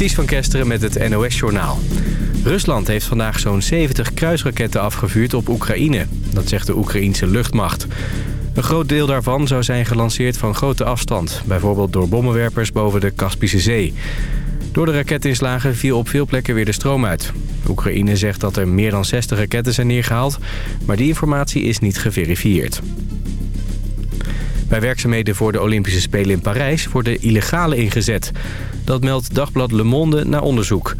Ties van Kesteren met het NOS-journaal. Rusland heeft vandaag zo'n 70 kruisraketten afgevuurd op Oekraïne. Dat zegt de Oekraïense luchtmacht. Een groot deel daarvan zou zijn gelanceerd van grote afstand. Bijvoorbeeld door bommenwerpers boven de Kaspische Zee. Door de raketinslagen viel op veel plekken weer de stroom uit. Oekraïne zegt dat er meer dan 60 raketten zijn neergehaald... maar die informatie is niet geverifieerd. Bij werkzaamheden voor de Olympische Spelen in Parijs worden illegale ingezet. Dat meldt dagblad Le Monde na onderzoek.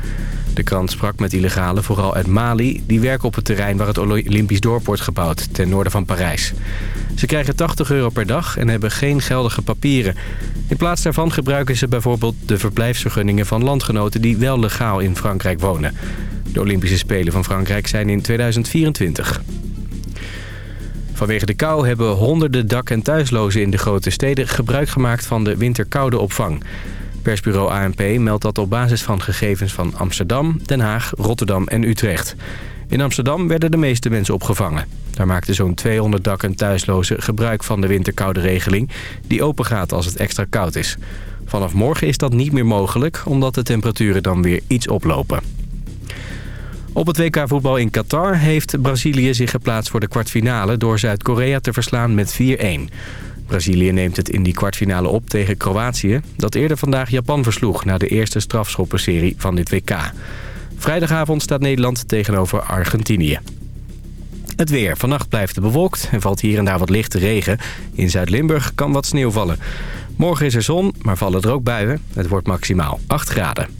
De krant sprak met illegalen vooral uit Mali... die werken op het terrein waar het Olympisch dorp wordt gebouwd... ten noorden van Parijs. Ze krijgen 80 euro per dag en hebben geen geldige papieren. In plaats daarvan gebruiken ze bijvoorbeeld de verblijfsvergunningen van landgenoten... die wel legaal in Frankrijk wonen. De Olympische Spelen van Frankrijk zijn in 2024. Vanwege de kou hebben honderden dak- en thuislozen in de grote steden gebruik gemaakt van de winterkoudeopvang. Persbureau ANP meldt dat op basis van gegevens van Amsterdam, Den Haag, Rotterdam en Utrecht. In Amsterdam werden de meeste mensen opgevangen. Daar maakten zo'n 200 dak- en thuislozen gebruik van de winterkoude regeling... die opengaat als het extra koud is. Vanaf morgen is dat niet meer mogelijk, omdat de temperaturen dan weer iets oplopen. Op het WK voetbal in Qatar heeft Brazilië zich geplaatst voor de kwartfinale... door Zuid-Korea te verslaan met 4-1. Brazilië neemt het in die kwartfinale op tegen Kroatië... dat eerder vandaag Japan versloeg na de eerste strafschoppenserie van dit WK. Vrijdagavond staat Nederland tegenover Argentinië. Het weer. Vannacht blijft het bewolkt en valt hier en daar wat lichte regen. In Zuid-Limburg kan wat sneeuw vallen. Morgen is er zon, maar vallen er ook buien. Het wordt maximaal 8 graden.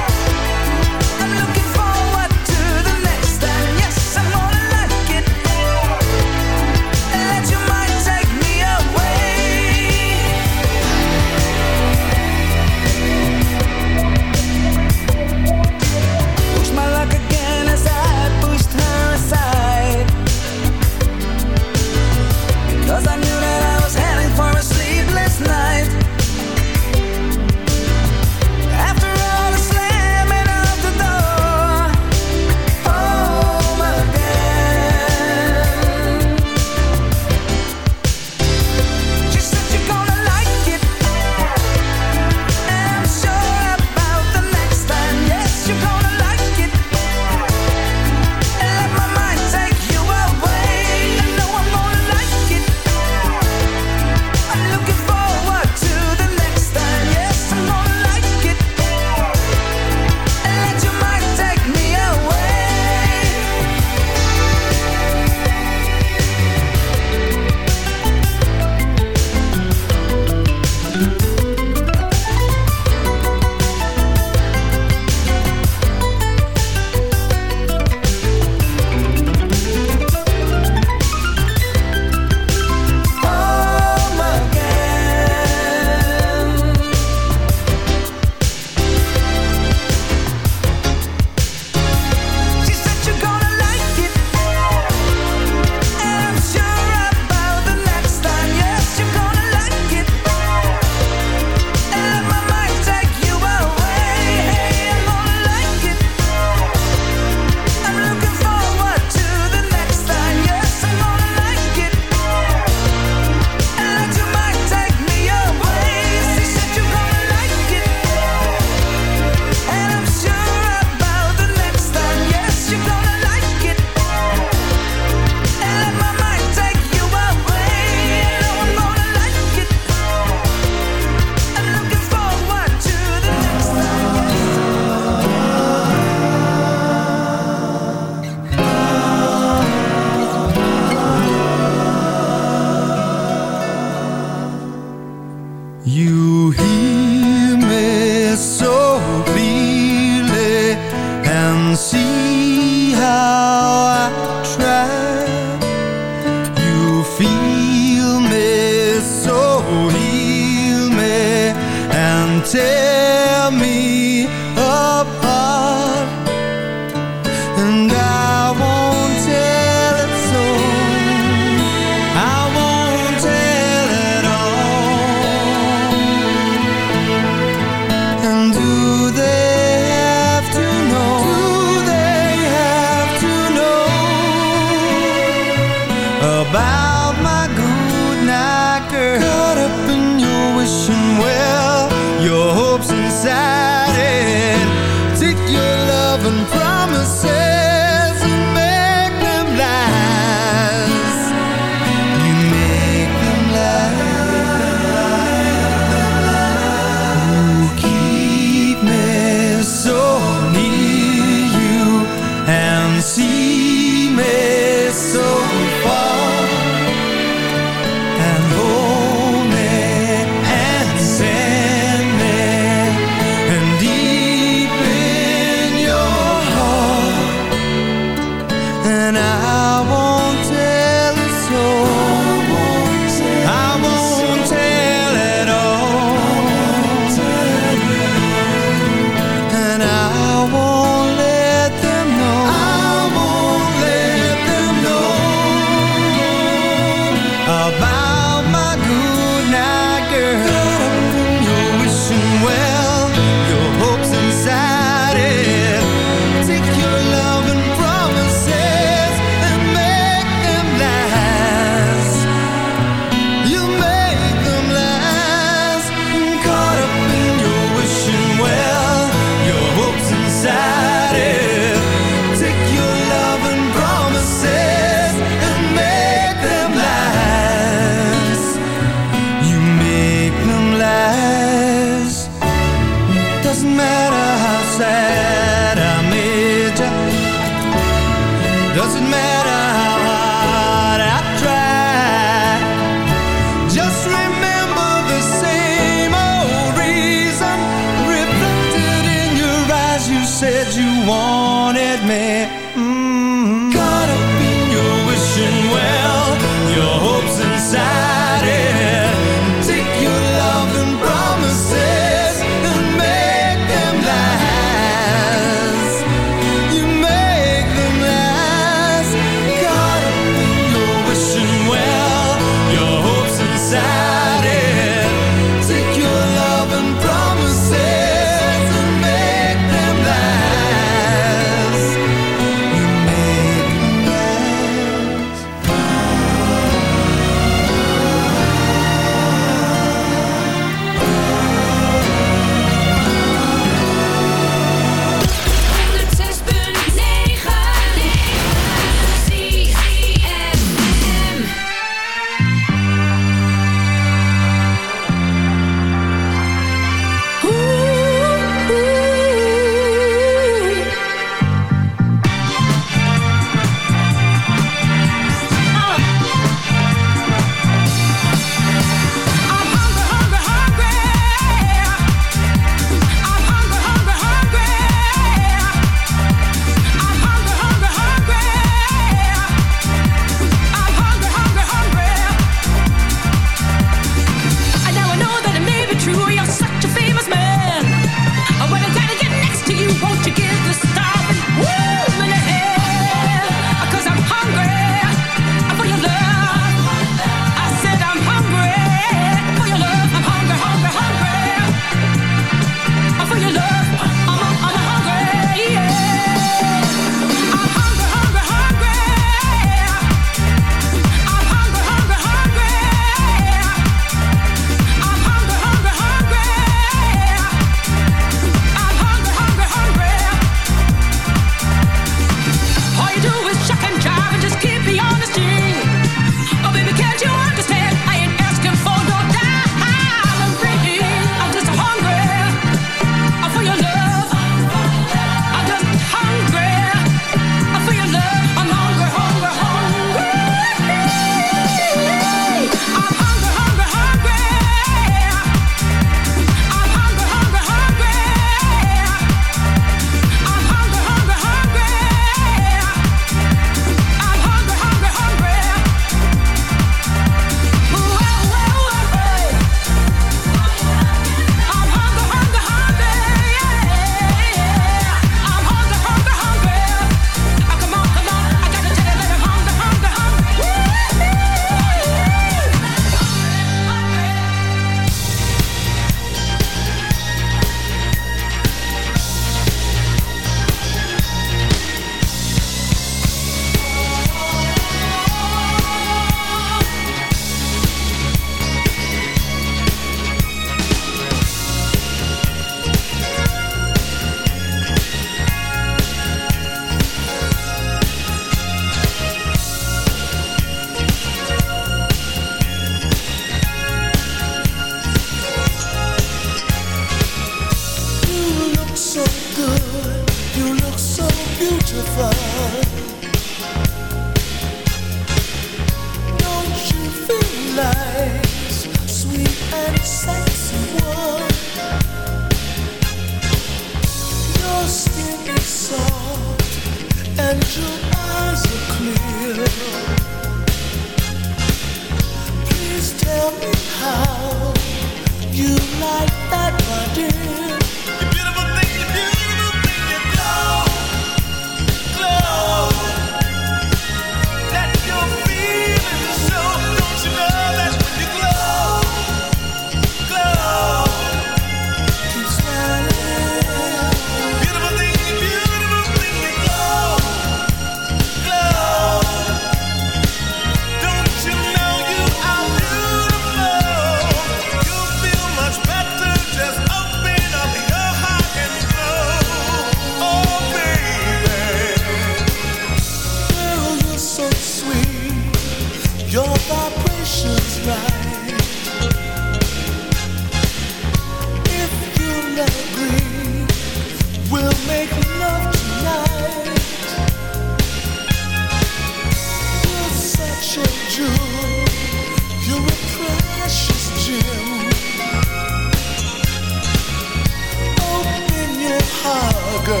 girl,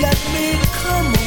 let me come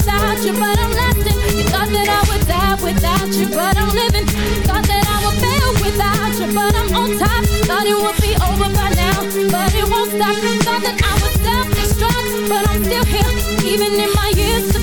without you, but I'm lasting. You thought that I would die without you, but I'm living. You thought that I would fail without you, but I'm on top. Thought it would be over by now, but it won't stop. Thought that I would self-destruct, but I'm still here, even in my years.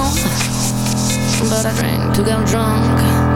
home, but I drank to get drunk.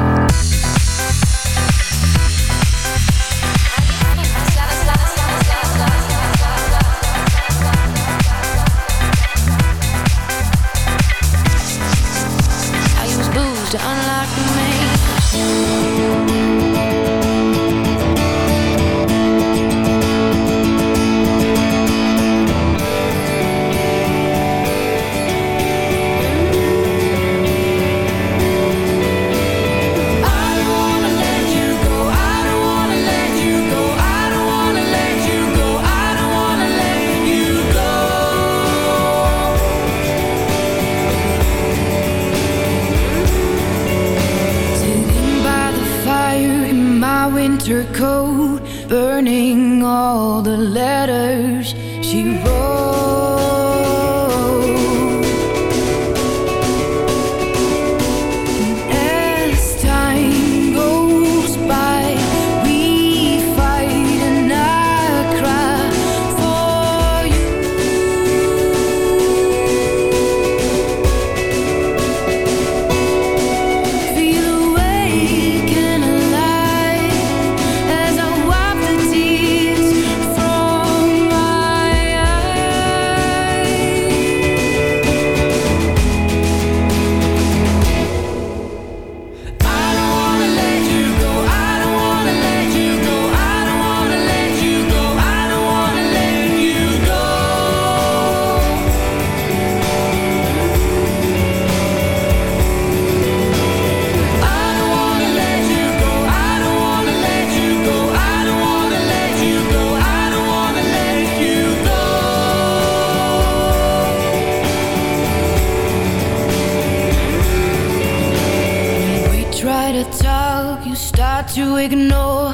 to ignore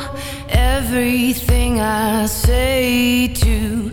everything I say to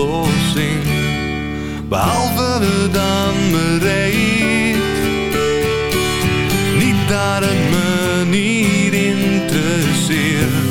oplossing. Behalve dan bereid. Niet het me niet interesseert.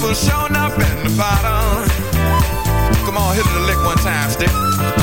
people showing up in the bottom. Come on, hit the lick one time, stick.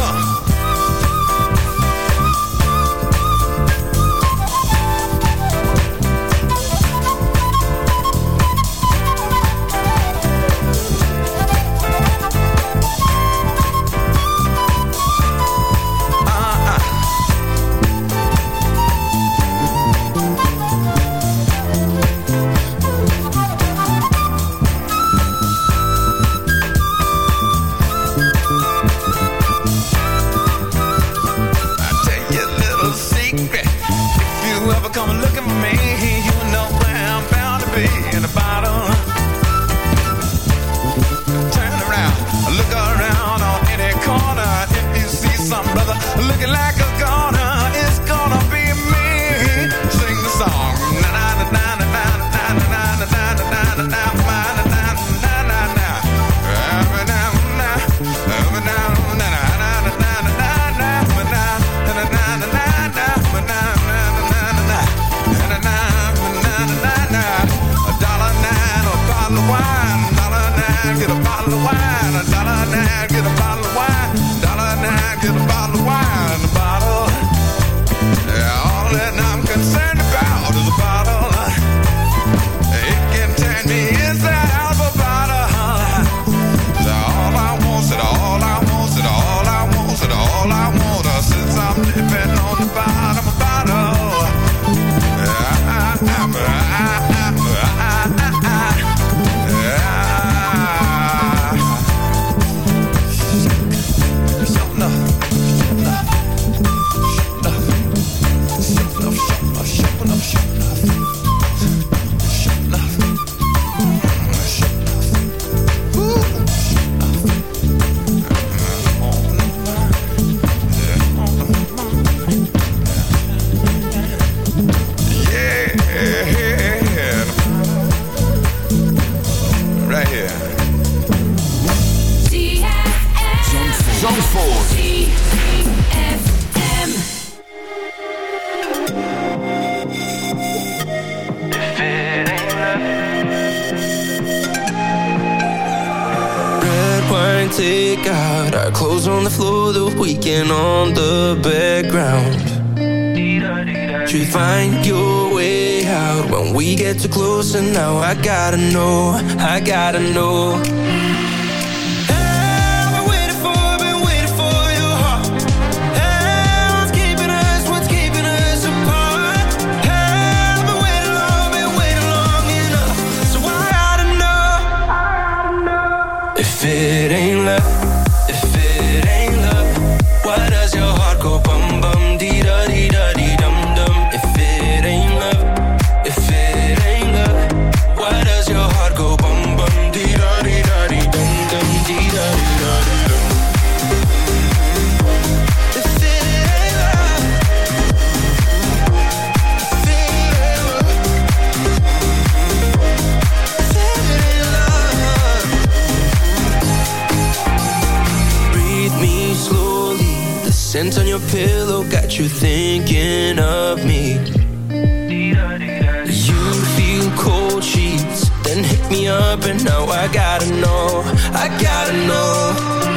Up, and now I gotta know. I gotta know.